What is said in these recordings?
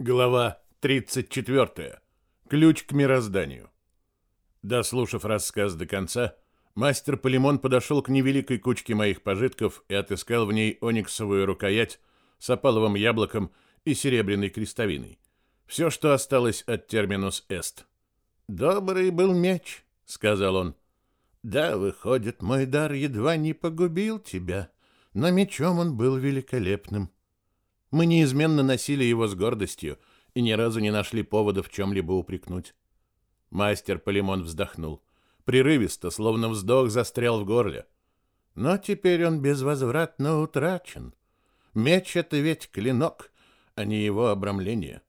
Глава 34. Ключ к мирозданию. Дослушав рассказ до конца, мастер Полимон подошел к невеликой кучке моих пожитков и отыскал в ней ониксовую рукоять с опаловым яблоком и серебряной крестовиной. Все, что осталось от терминус эст. «Добрый был меч», — сказал он. «Да, выходит, мой дар едва не погубил тебя, но мечом он был великолепным». Мы неизменно носили его с гордостью и ни разу не нашли повода в чем-либо упрекнуть. Мастер Полимон вздохнул. Прерывисто, словно вздох застрял в горле. Но теперь он безвозвратно утрачен. Меч — это ведь клинок, а не его обрамление.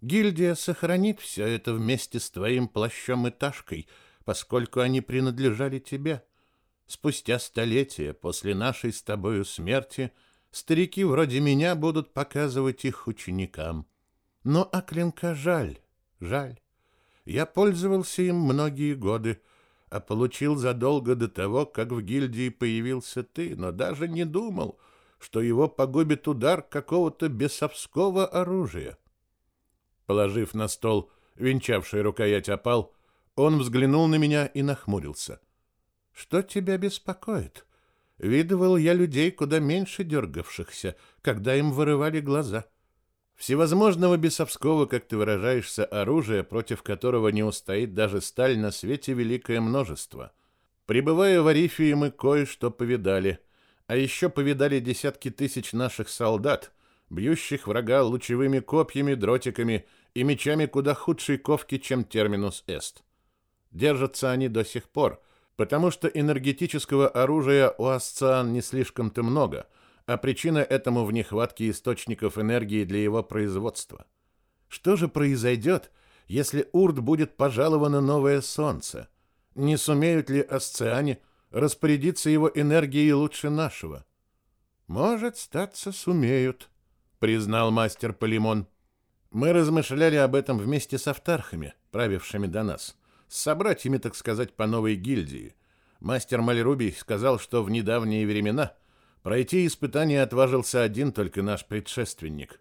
Гильдия сохранит все это вместе с твоим плащом и ташкой, поскольку они принадлежали тебе. Спустя столетия после нашей с тобою смерти — Старики вроде меня будут показывать их ученикам. Но а клинка жаль, жаль. Я пользовался им многие годы, а получил задолго до того, как в гильдии появился ты, но даже не думал, что его погубит удар какого-то бесовского оружия. Положив на стол венчавший рукоять опал, он взглянул на меня и нахмурился. «Что тебя беспокоит?» Видывал я людей куда меньше дергавшихся, когда им вырывали глаза. Всевозможного бесовского, как ты выражаешься, оружия, против которого не устоит даже сталь на свете великое множество. Прибывая в Арифии, мы кое-что повидали. А еще повидали десятки тысяч наших солдат, бьющих врага лучевыми копьями, дротиками и мечами куда худшей ковки, чем терминус эст. Держатся они до сих пор — потому что энергетического оружия у асциан не слишком-то много, а причина этому в нехватке источников энергии для его производства. Что же произойдет, если Урд будет пожаловано новое солнце? Не сумеют ли асциане распорядиться его энергией лучше нашего? Может, статься сумеют, признал мастер Полимон. Мы размышляли об этом вместе с автархами, правившими до нас с собратьями, так сказать, по новой гильдии. Мастер Мальрубий сказал, что в недавние времена пройти испытание отважился один только наш предшественник.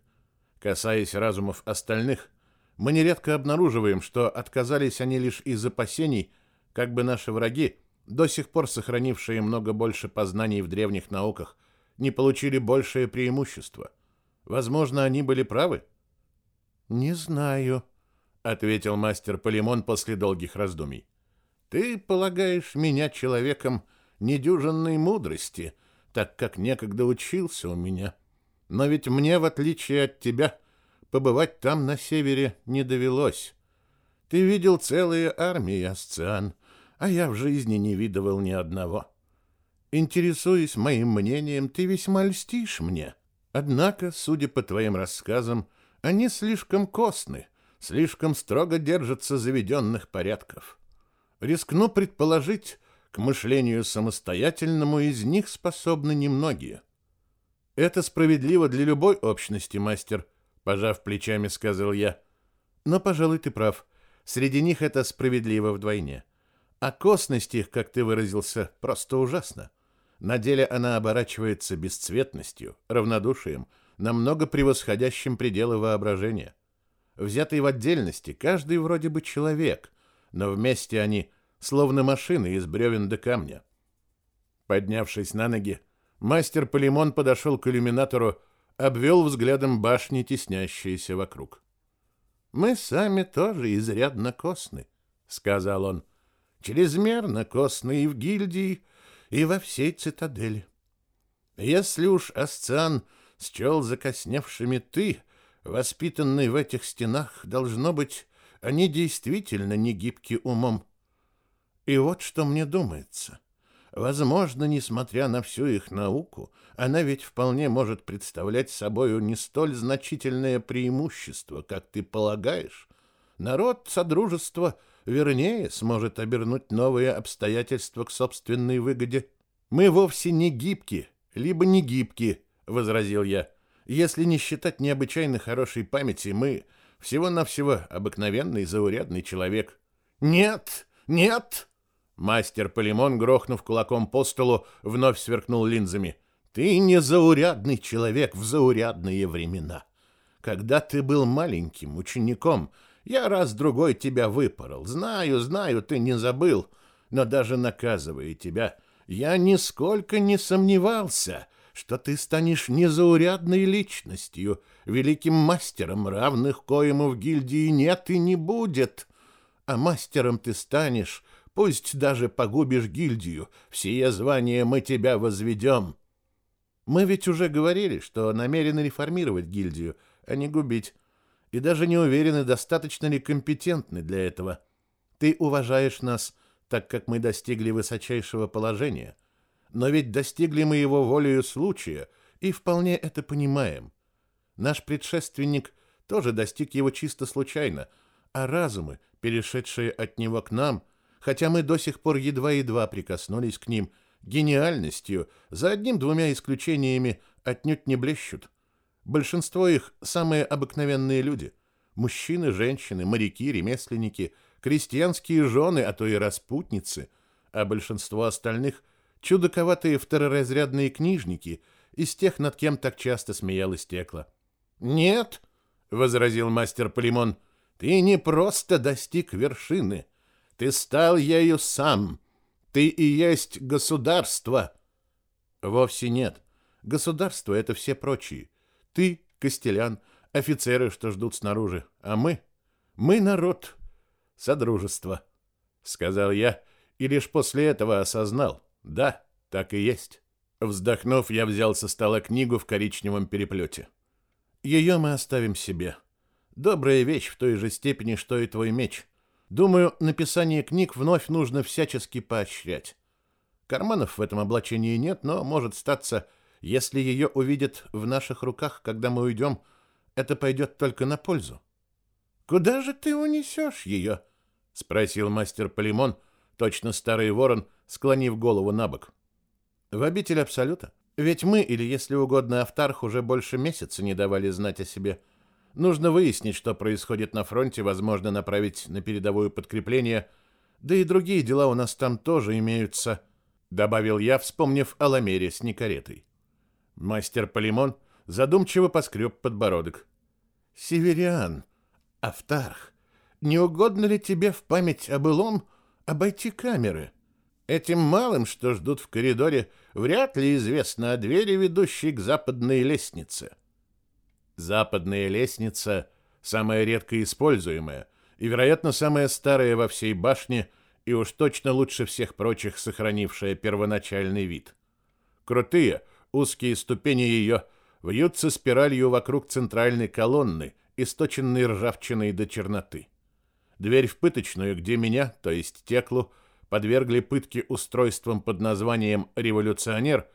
Касаясь разумов остальных, мы нередко обнаруживаем, что отказались они лишь из опасений, как бы наши враги, до сих пор сохранившие много больше познаний в древних науках, не получили большее преимущество. Возможно, они были правы? Не знаю, ответил мастер Полимон после долгих раздумий. Ты полагаешь меня человеком недюжинной мудрости, так как некогда учился у меня. Но ведь мне, в отличие от тебя, побывать там на севере не довелось. Ты видел целые армии асциан, а я в жизни не видывал ни одного. Интересуясь моим мнением, ты весьма льстишь мне. Однако, судя по твоим рассказам, они слишком костны слишком строго держатся заведенных порядков. Рискну предположить, к мышлению самостоятельному из них способны немногие. Это справедливо для любой общности, мастер, пожав плечами, сказал я. Но, пожалуй, ты прав. Среди них это справедливо вдвойне. А косность их, как ты выразился, просто ужасно. На деле она оборачивается бесцветностью, равнодушием, намного превосходящим пределы воображения. Взятый в отдельности, каждый вроде бы человек, но вместе они словно машины из бревен до камня. Поднявшись на ноги, мастер Полимон подошел к иллюминатору, обвел взглядом башни, теснящиеся вокруг. «Мы сами тоже изрядно косны», — сказал он, — «чрезмерно косны и в гильдии, и во всей цитадели. Если уж Асциан счел закосневшими ты, — Воспитанные в этих стенах, должно быть, они действительно не гибки умом. И вот что мне думается. Возможно, несмотря на всю их науку, она ведь вполне может представлять собою не столь значительное преимущество, как ты полагаешь. Народ Содружества вернее сможет обернуть новые обстоятельства к собственной выгоде. Мы вовсе не гибки, либо не гибки, — возразил я. Если не считать необычайно хорошей памяти, мы всего-навсего обыкновенный заурядный человек. Нет, нет! Мастер Полимон, грохнув кулаком по столу, вновь сверкнул линзами. Ты не заурядный человек в заурядные времена. когда ты был маленьким учеником, я раз-другой тебя выпорол. Знаю, знаю, ты не забыл, но даже наказывая тебя, я нисколько не сомневался, что ты станешь незаурядной личностью, великим мастером, равных коему в гильдии нет и не будет. А мастером ты станешь, пусть даже погубишь гильдию, все звания мы тебя возведем. Мы ведь уже говорили, что намерены реформировать гильдию, а не губить, и даже не уверены, достаточно ли компетентны для этого. Ты уважаешь нас, так как мы достигли высочайшего положения, но ведь достигли мы его волею случая, и вполне это понимаем. Наш предшественник тоже достиг его чисто случайно, а разумы, перешедшие от него к нам, хотя мы до сих пор едва-едва прикоснулись к ним, гениальностью, за одним-двумя исключениями, отнюдь не блещут. Большинство их самые обыкновенные люди. Мужчины, женщины, моряки, ремесленники, крестьянские жены, а то и распутницы, а большинство остальных – чудаковатые второразрядные книжники из тех, над кем так часто смеялась Текла. «Нет», — возразил мастер Полимон, — «ты не просто достиг вершины, ты стал ею сам, ты и есть государство». «Вовсе нет. Государство — это все прочие. Ты, Костелян, офицеры, что ждут снаружи, а мы, мы народ, содружество», — сказал я, и лишь после этого осознал, да, так и есть. Вздохнув, я взял со стола книгу в коричневом переплете. Ее мы оставим себе. Добрая вещь в той же степени, что и твой меч. Думаю, написание книг вновь нужно всячески поощрять. Карманов в этом облачении нет, но может статься, если ее увидят в наших руках, когда мы уйдем, это пойдет только на пользу. «Куда же ты унесешь ее?» — спросил мастер Полимон, точно старый ворон, склонив голову на бок. «В обитель Абсолюта. Ведь мы, или, если угодно, Автарх, уже больше месяца не давали знать о себе. Нужно выяснить, что происходит на фронте, возможно, направить на передовое подкрепление, да и другие дела у нас там тоже имеются», — добавил я, вспомнив о Ламере с Никаретой. Мастер Полимон задумчиво поскреб подбородок. «Севериан, Автарх, не угодно ли тебе в память о былом обойти камеры?» Этим малым, что ждут в коридоре, вряд ли известно о двери, ведущей к западной лестнице. Западная лестница — самая редко используемая и, вероятно, самая старая во всей башне и уж точно лучше всех прочих сохранившая первоначальный вид. Крутые, узкие ступени ее вьются спиралью вокруг центральной колонны, источенной ржавчиной до черноты. Дверь в пыточную, где меня, то есть Теклу, подвергли пытке устройством под названием «революционер»,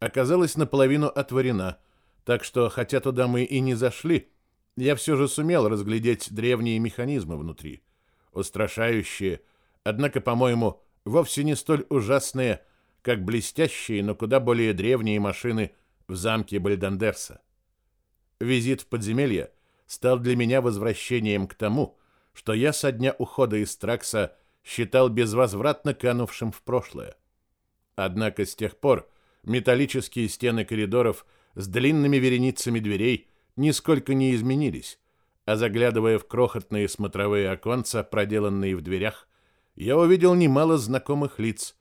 оказалась наполовину отворена, так что, хотя туда мы и не зашли, я все же сумел разглядеть древние механизмы внутри, устрашающие, однако, по-моему, вовсе не столь ужасные, как блестящие, но куда более древние машины в замке Бальдандерса. Визит в подземелье стал для меня возвращением к тому, что я со дня ухода из Тракса – считал безвозвратно канувшим в прошлое. Однако с тех пор металлические стены коридоров с длинными вереницами дверей нисколько не изменились, а заглядывая в крохотные смотровые оконца, проделанные в дверях, я увидел немало знакомых лиц,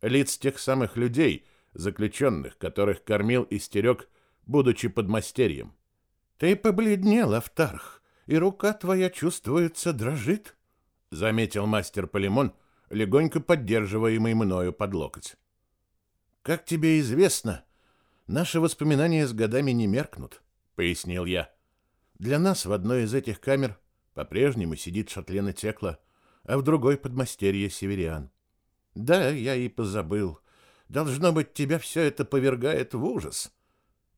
лиц тех самых людей, заключенных, которых кормил и стерег, будучи подмастерьем. «Ты побледнел, Автарх, и рука твоя, чувствуется, дрожит», — заметил мастер Полимон, легонько поддерживаемый мною под локоть. «Как тебе известно, наши воспоминания с годами не меркнут», — пояснил я. «Для нас в одной из этих камер по-прежнему сидит Шатлена Текла, а в другой подмастерье Севериан. Да, я и позабыл. Должно быть, тебя все это повергает в ужас.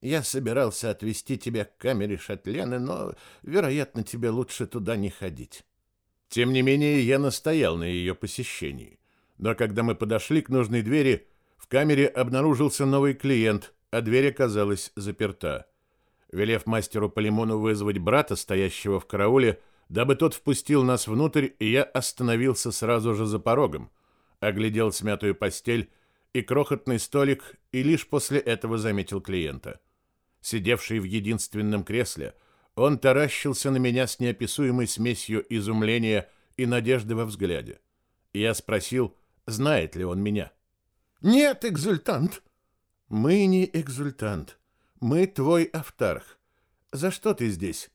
Я собирался отвезти тебя к камере Шатлены, но, вероятно, тебе лучше туда не ходить». Тем не менее, я настоял на ее посещении. Но когда мы подошли к нужной двери, в камере обнаружился новый клиент, а дверь оказалась заперта. Велев мастеру Полимону вызвать брата, стоящего в карауле, дабы тот впустил нас внутрь, я остановился сразу же за порогом, оглядел смятую постель и крохотный столик, и лишь после этого заметил клиента. Сидевший в единственном кресле, он таращился на меня с неописуемой смесью изумления и надежды во взгляде. Я спросил, знает ли он меня. «Нет, экзультант!» «Мы не экзультант. Мы твой автарх. За что ты здесь?»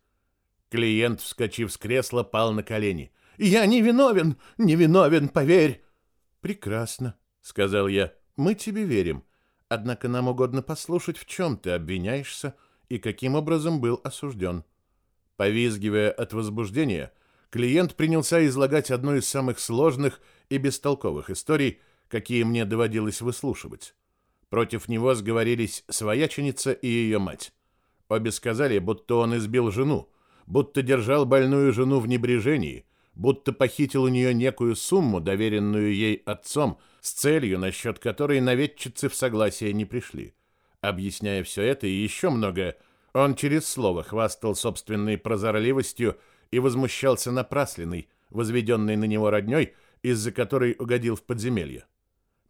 Клиент, вскочив с кресла, пал на колени. «Я не виновен! Не виновен, поверь!» «Прекрасно», — сказал я. «Мы тебе верим. Однако нам угодно послушать, в чем ты обвиняешься и каким образом был осужден». Повизгивая от возбуждения, клиент принялся излагать одну из самых сложных и бестолковых историй, какие мне доводилось выслушивать. Против него сговорились свояченица и ее мать. Обе сказали, будто он избил жену, будто держал больную жену в небрежении, будто похитил у нее некую сумму, доверенную ей отцом, с целью, насчет которой наведчицы в согласие не пришли. Объясняя все это и еще многое, он через слово хвастал собственной прозорливостью и возмущался напрасленной, возведенной на него родней, из-за которой угодил в подземелье.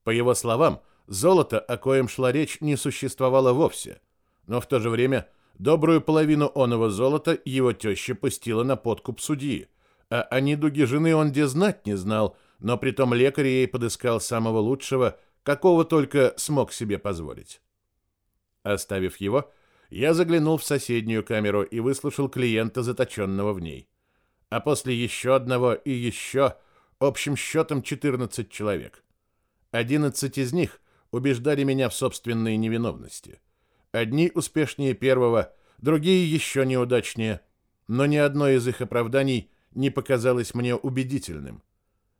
По его словам, золото, о коем шла речь, не существовало вовсе, но в то же время добрую половину оного золота его теща пустила на подкуп судьи, а о недуге жены он где знать не знал, но притом лекарь ей подыскал самого лучшего, какого только смог себе позволить. Оставив его, я заглянул в соседнюю камеру и выслушал клиента, заточенного в ней. А после еще одного и еще, общим счетом 14 человек. 11 из них убеждали меня в собственной невиновности. Одни успешнее первого, другие еще неудачнее, но ни одно из их оправданий не показалось мне убедительным.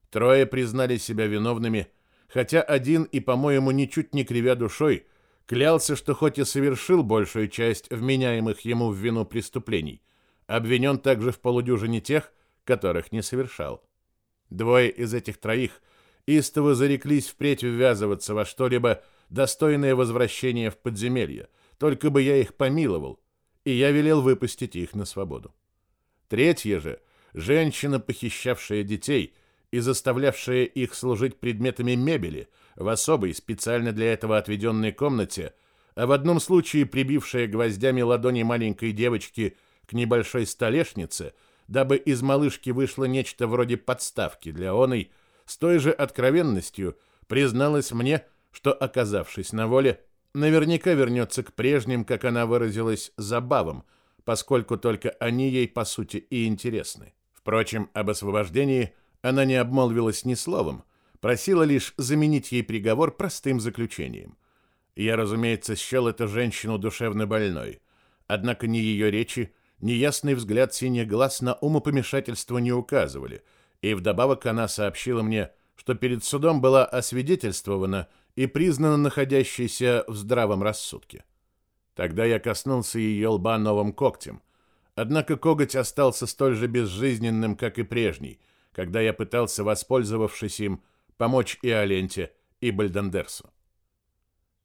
Трое признали себя виновными, хотя один и, по-моему, ничуть не кривя душой, клялся, что хоть и совершил большую часть вменяемых ему в вину преступлений, обвинен также в полудюжине тех, которых не совершал. Двое из этих троих истово зареклись впредь ввязываться во что-либо достойное возвращения в подземелье, только бы я их помиловал, и я велел выпустить их на свободу. Третье же, женщина, похищавшая детей и заставлявшая их служить предметами мебели в особой, специально для этого отведенной комнате, а в одном случае прибившая гвоздями ладони маленькой девочки к небольшой столешнице, дабы из малышки вышло нечто вроде подставки для оной, с той же откровенностью призналась мне, что, оказавшись на воле, наверняка вернется к прежним, как она выразилась, забавам, поскольку только они ей, по сути, и интересны. Впрочем, об освобождении она не обмолвилась ни словом, просила лишь заменить ей приговор простым заключением. Я, разумеется, счел эту женщину душевно больной, однако ни ее речи, ни ясный взгляд синих глаз на умопомешательство не указывали, и вдобавок она сообщила мне, что перед судом была освидетельствована и признана находящейся в здравом рассудке. Тогда я коснулся ее лба новым когтем. Однако коготь остался столь же безжизненным, как и прежний, когда я пытался, воспользовавшись им, помочь и Аленте, и Бальдандерсу.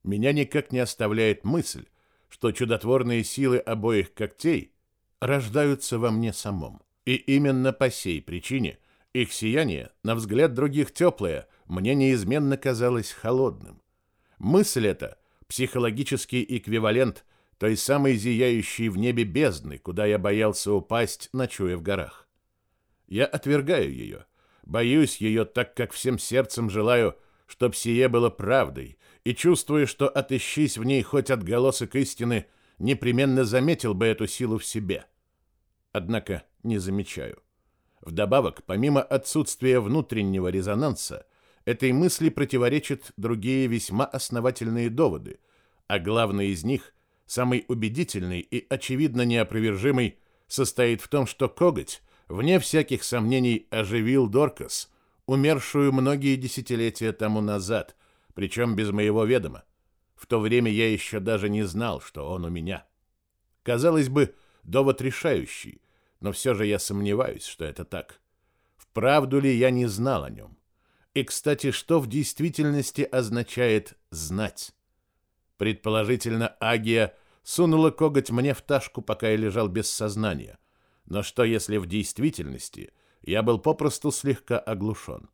Меня никак не оставляет мысль, что чудотворные силы обоих когтей рождаются во мне самом. И именно по сей причине их сияние, на взгляд других теплое, мне неизменно казалось холодным. Мысль эта — психологический эквивалент той самой зияющей в небе бездны, куда я боялся упасть, ночуя в горах. Я отвергаю ее, боюсь ее так, как всем сердцем желаю, чтоб сие было правдой, и чувствую, что отыщись в ней хоть отголосок истины, непременно заметил бы эту силу в себе. Однако не замечаю. Вдобавок, помимо отсутствия внутреннего резонанса, Этой мысли противоречат другие весьма основательные доводы, а главный из них, самый убедительный и очевидно неопровержимый, состоит в том, что коготь, вне всяких сомнений, оживил Доркас, умершую многие десятилетия тому назад, причем без моего ведома. В то время я еще даже не знал, что он у меня. Казалось бы, довод решающий, но все же я сомневаюсь, что это так. Вправду ли я не знал о нем? И, кстати, что в действительности означает «знать»? Предположительно, Агия сунула коготь мне в ташку, пока я лежал без сознания. Но что, если в действительности я был попросту слегка оглушен?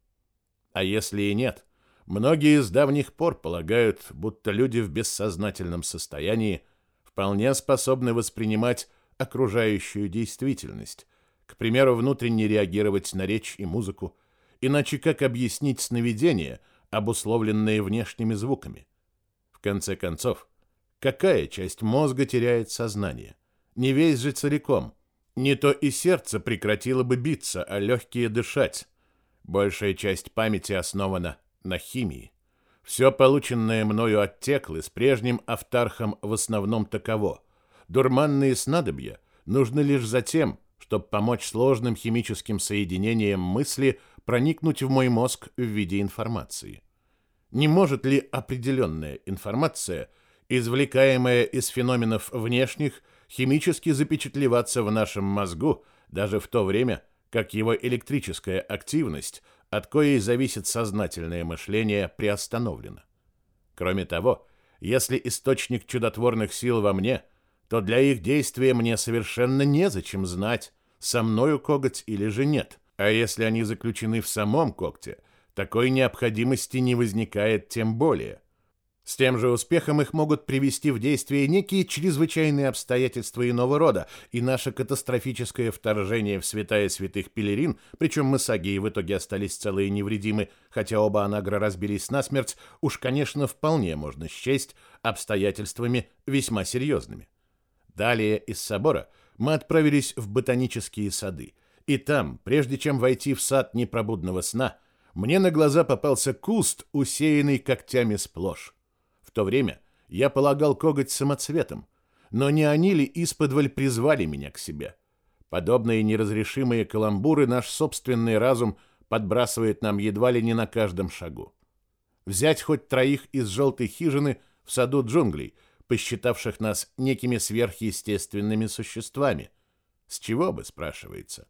А если и нет? Многие с давних пор полагают, будто люди в бессознательном состоянии вполне способны воспринимать окружающую действительность, к примеру, внутренне реагировать на речь и музыку, иначе как объяснить сновидения, обусловленные внешними звуками? В конце концов, какая часть мозга теряет сознание? Не весь же целиком. Не то и сердце прекратило бы биться, а легкие дышать. Большая часть памяти основана на химии. Все полученное мною от Теклы с прежним автархом в основном таково. Дурманные снадобья нужны лишь за тем, чтобы помочь сложным химическим соединениям мысли проникнуть в мой мозг в виде информации. Не может ли определенная информация, извлекаемая из феноменов внешних, химически запечатлеваться в нашем мозгу даже в то время, как его электрическая активность – от коей зависит сознательное мышление, приостановлено. Кроме того, если источник чудотворных сил во мне, то для их действия мне совершенно незачем знать, со мною коготь или же нет. А если они заключены в самом когте, такой необходимости не возникает тем более – с тем же успехом их могут привести в действие некие чрезвычайные обстоятельства иного рода, и наше катастрофическое вторжение в святая святых Пелерин, причем мы с Агией в итоге остались целы и невредимы, хотя оба анагра разбились насмерть, уж, конечно, вполне можно счесть обстоятельствами весьма серьезными. Далее из собора мы отправились в ботанические сады, и там, прежде чем войти в сад непробудного сна, мне на глаза попался куст, усеянный когтями сплошь. В то время я полагал коготь самоцветом, но не они ли исподволь призвали меня к себе? Подобные неразрешимые каламбуры наш собственный разум подбрасывает нам едва ли не на каждом шагу. Взять хоть троих из желтой хижины в саду джунглей, посчитавших нас некими сверхъестественными существами. С чего бы, спрашивается?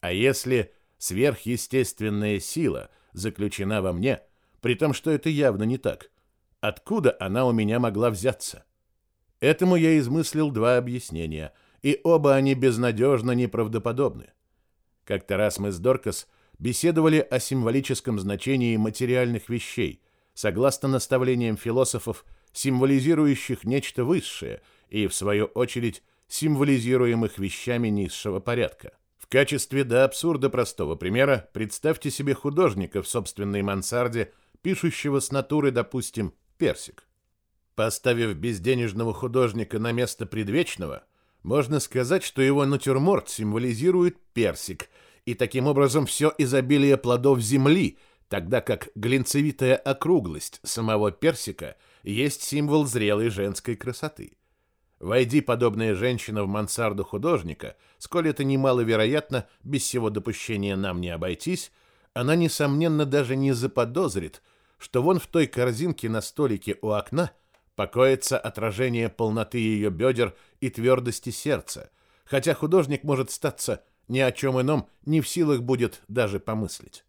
А если сверхъестественная сила заключена во мне, при том, что это явно не так, Откуда она у меня могла взяться? Этому я измыслил два объяснения, и оба они безнадежно неправдоподобны. Как-то раз мы с Доркас беседовали о символическом значении материальных вещей, согласно наставлениям философов, символизирующих нечто высшее и, в свою очередь, символизируемых вещами низшего порядка. В качестве до абсурда простого примера представьте себе художника в собственной мансарде, пишущего с натуры, допустим, персик. Поставив безденежного художника на место предвечного, можно сказать, что его натюрморт символизирует персик, и таким образом все изобилие плодов земли, тогда как глинцевитая округлость самого персика есть символ зрелой женской красоты. Войди подобная женщина в мансарду художника, сколь это немаловероятно, без всего допущения нам не обойтись, она, несомненно, даже не заподозрит, что вон в той корзинке на столике у окна покоится отражение полноты ее бедер и твердости сердца, хотя художник может статься ни о чем ином не в силах будет даже помыслить.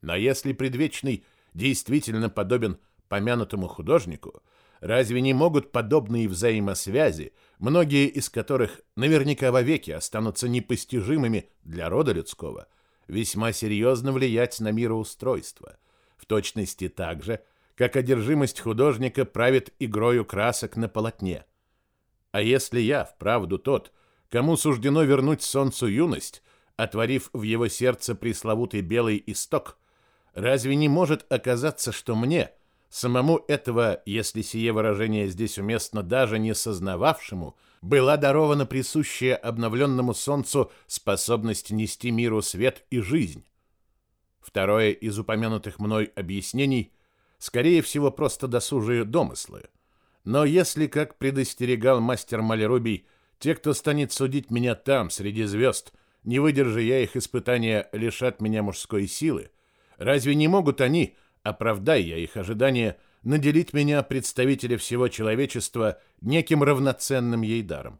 Но если предвечный действительно подобен помянутому художнику, разве не могут подобные взаимосвязи, многие из которых наверняка вовеки останутся непостижимыми для рода людского, весьма серьезно влиять на мироустройство – в точности так же, как одержимость художника правит игрою красок на полотне. А если я, вправду тот, кому суждено вернуть солнцу юность, отворив в его сердце пресловутый белый исток, разве не может оказаться, что мне, самому этого, если сие выражение здесь уместно даже не сознававшему, была дарована присущая обновленному солнцу способность нести миру свет и жизнь? Второе из упомянутых мной объяснений, скорее всего, просто досужие домыслы. Но если, как предостерегал мастер Малерубий, те, кто станет судить меня там, среди звезд, не выдержа я их испытания, лишат меня мужской силы, разве не могут они, оправдая я их ожидания, наделить меня, представителя всего человечества, неким равноценным ей даром?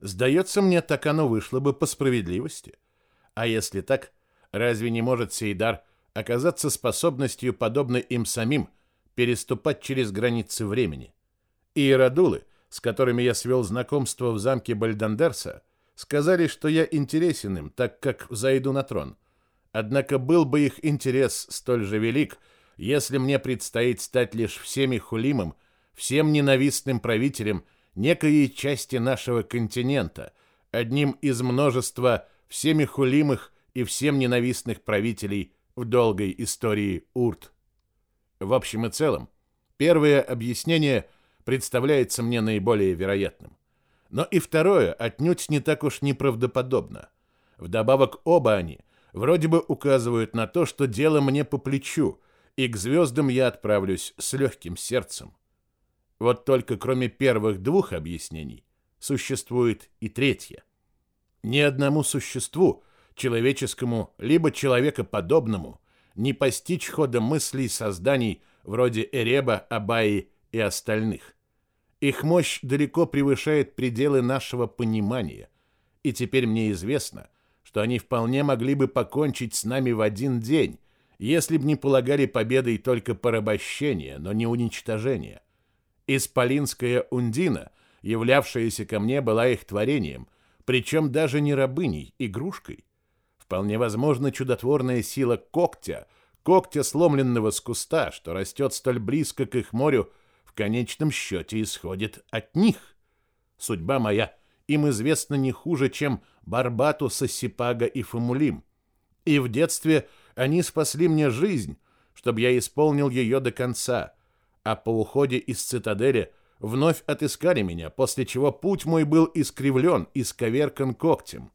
Сдается мне, так оно вышло бы по справедливости. А если так, Разве не может сей дар оказаться способностью, подобной им самим, переступать через границы времени? Иеродулы, с которыми я свел знакомство в замке Бальдандерса, сказали, что я интересен им, так как зайду на трон. Однако был бы их интерес столь же велик, если мне предстоит стать лишь всеми хулимом, всем ненавистным правителем некой части нашего континента, одним из множества всеми хулимых и всем ненавистных правителей в долгой истории Урт. В общем и целом, первое объяснение представляется мне наиболее вероятным. Но и второе отнюдь не так уж неправдоподобно. Вдобавок оба они вроде бы указывают на то, что дело мне по плечу, и к звездам я отправлюсь с легким сердцем. Вот только кроме первых двух объяснений существует и третье. Ни одному существу, человеческому либо человекоподобному, не постичь хода мыслей созданий вроде Эреба, Абаи и остальных. Их мощь далеко превышает пределы нашего понимания, и теперь мне известно, что они вполне могли бы покончить с нами в один день, если б не полагали победой только порабощение, но не уничтожение. Исполинская Ундина, являвшаяся ко мне, была их творением, причем даже не рабыней, игрушкой. Вполне возможно, чудотворная сила когтя, когтя, сломленного с куста, что растет столь близко к их морю, в конечном счете исходит от них. Судьба моя им известна не хуже, чем Барбату, Сосипага и Фамулим. И в детстве они спасли мне жизнь, чтобы я исполнил ее до конца, а по уходе из цитадели вновь отыскали меня, после чего путь мой был искривлен, исковеркан когтем.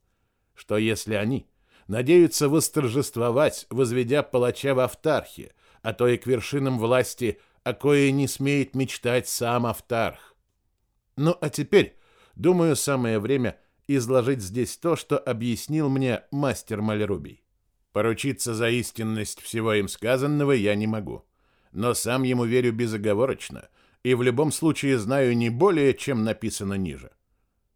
Что если они надеются восторжествовать, возведя палача в автархе, а то и к вершинам власти, о кое не смеет мечтать сам автарх. Ну а теперь, думаю, самое время изложить здесь то, что объяснил мне мастер Мальрубий. Поручиться за истинность всего им сказанного я не могу, но сам ему верю безоговорочно и в любом случае знаю не более, чем написано ниже.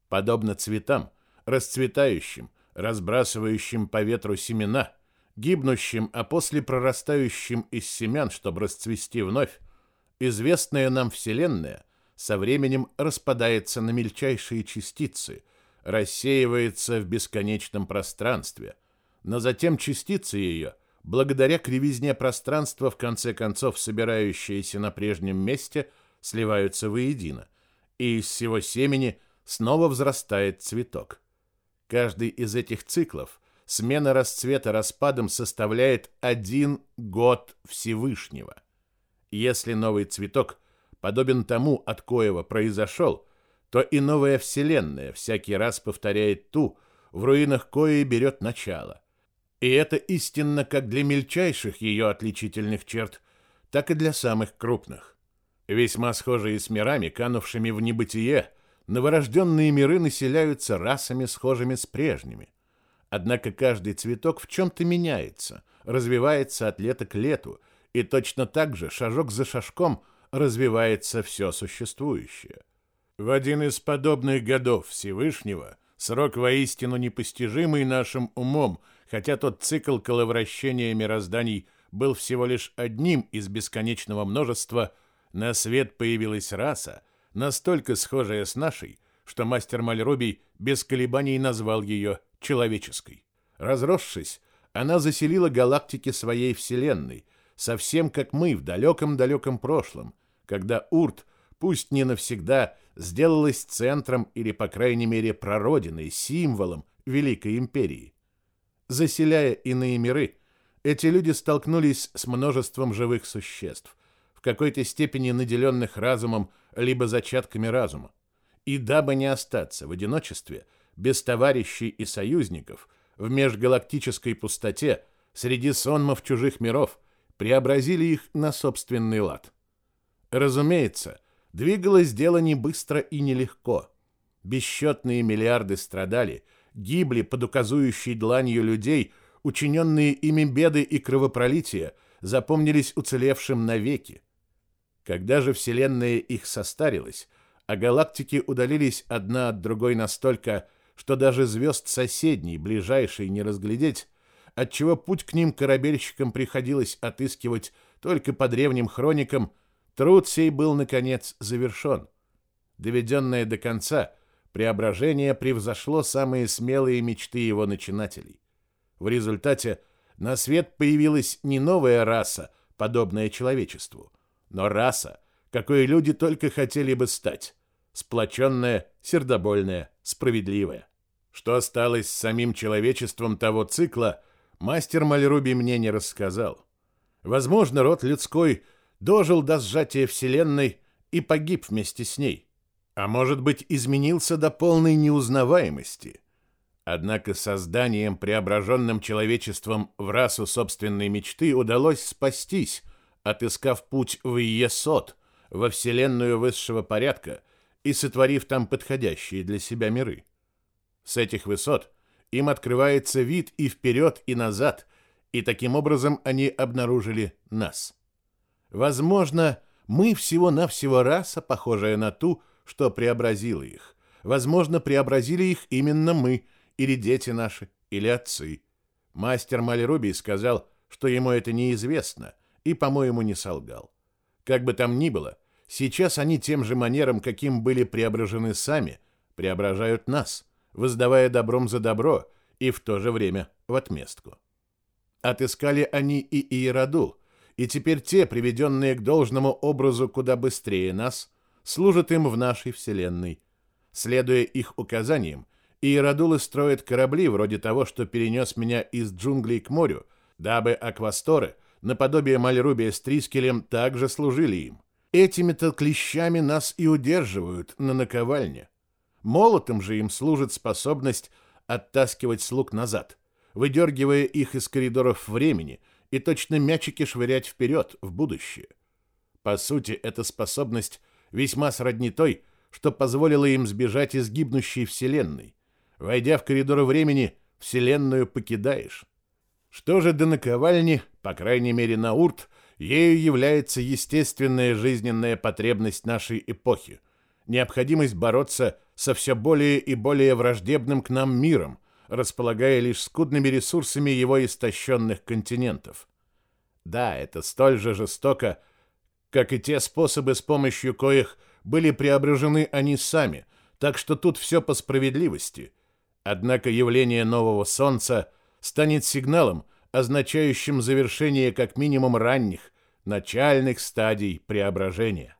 Подобно цветам, расцветающим, разбрасывающим по ветру семена, гибнущим, а после прорастающим из семян, чтобы расцвести вновь, известная нам Вселенная со временем распадается на мельчайшие частицы, рассеивается в бесконечном пространстве, но затем частицы ее, благодаря кривизне пространства, в конце концов собирающиеся на прежнем месте, сливаются воедино, и из всего семени снова взрастает цветок. Каждый из этих циклов, смена расцвета распадом составляет один год Всевышнего. Если новый цветок подобен тому, от коего произошел, то и новая вселенная всякий раз повторяет ту, в руинах коей берет начало. И это истинно как для мельчайших ее отличительных черт, так и для самых крупных. Весьма схожие с мирами, канувшими в небытие, новорожденные миры населяются расами, схожими с прежними. Однако каждый цветок в чем-то меняется, развивается от лета к лету, и точно так же, шажок за шажком, развивается все существующее. В один из подобных годов Всевышнего, срок воистину непостижимый нашим умом, хотя тот цикл коловращения мирозданий был всего лишь одним из бесконечного множества, на свет появилась раса, настолько схожая с нашей, что мастер Мальрубий без колебаний назвал ее человеческой. Разросшись, она заселила галактики своей вселенной, совсем как мы в далеком-далеком прошлом, когда Урт, пусть не навсегда, сделалась центром или, по крайней мере, прародиной, символом Великой Империи. Заселяя иные миры, эти люди столкнулись с множеством живых существ, в какой-то степени наделенных разумом либо зачатками разума. И дабы не остаться в одиночестве, без товарищей и союзников, в межгалактической пустоте, среди сонмов чужих миров, преобразили их на собственный лад. Разумеется, двигалось дело не быстро и нелегко. Бесчетные миллиарды страдали, гибли под указующей дланью людей, учиненные ими беды и кровопролития запомнились уцелевшим навеки. Когда же Вселенная их состарилась, а галактики удалились одна от другой настолько, что даже звезд соседней, ближайшей не разглядеть, отчего путь к ним корабельщикам приходилось отыскивать только по древним хроникам, труд сей был, наконец, завершен. Доведенное до конца, преображение превзошло самые смелые мечты его начинателей. В результате на свет появилась не новая раса, подобная человечеству, но раса, какой люди только хотели бы стать, сплоченная, сердобольная, справедливая. Что осталось с самим человечеством того цикла, мастер Мальруби мне не рассказал. Возможно, род людской дожил до сжатия Вселенной и погиб вместе с ней. А может быть, изменился до полной неузнаваемости. Однако созданием, преображенным человечеством в расу собственной мечты, удалось спастись, отыскав путь в Иесот, во Вселенную высшего порядка, и сотворив там подходящие для себя миры. С этих высот им открывается вид и вперед, и назад, и таким образом они обнаружили нас. Возможно, мы всего-навсего раса, похожая на ту, что преобразила их. Возможно, преобразили их именно мы, или дети наши, или отцы. Мастер Мальруби сказал, что ему это неизвестно, и, по-моему, не солгал. Как бы там ни было, сейчас они тем же манером, каким были преображены сами, преображают нас, воздавая добром за добро и в то же время в отместку. Отыскали они и Иерадул, и теперь те, приведенные к должному образу куда быстрее нас, служат им в нашей вселенной. Следуя их указаниям, Иерадулы строят корабли вроде того, что перенес меня из джунглей к морю, дабы аквасторы, наподобие Мальрубия с Трискелем, также служили им. Этими-то клещами нас и удерживают на наковальне. Молотом же им служит способность оттаскивать слуг назад, выдергивая их из коридоров времени и точно мячики швырять вперед, в будущее. По сути, эта способность весьма сродни той, что позволила им сбежать из гибнущей вселенной. Войдя в коридоры времени, вселенную покидаешь. Что же до наковальни, по крайней мере на Урт, ею является естественная жизненная потребность нашей эпохи, необходимость бороться со все более и более враждебным к нам миром, располагая лишь скудными ресурсами его истощенных континентов. Да, это столь же жестоко, как и те способы, с помощью коих были преображены они сами, так что тут все по справедливости. Однако явление нового солнца станет сигналом, означающим завершение как минимум ранних, начальных стадий преображения.